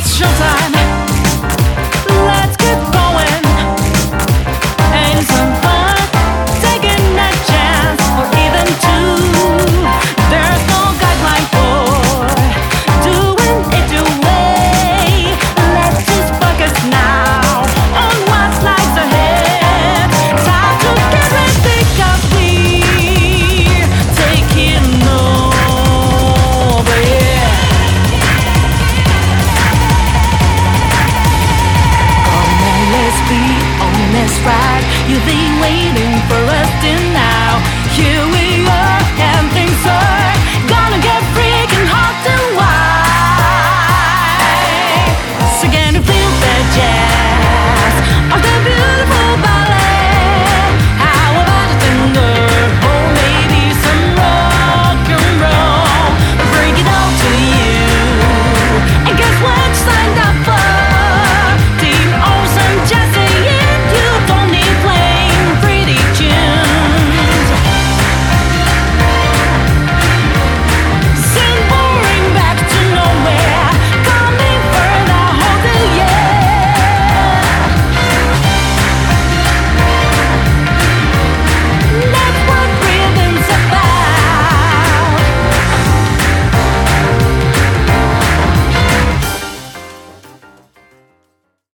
it's showtime. You've been waiting for.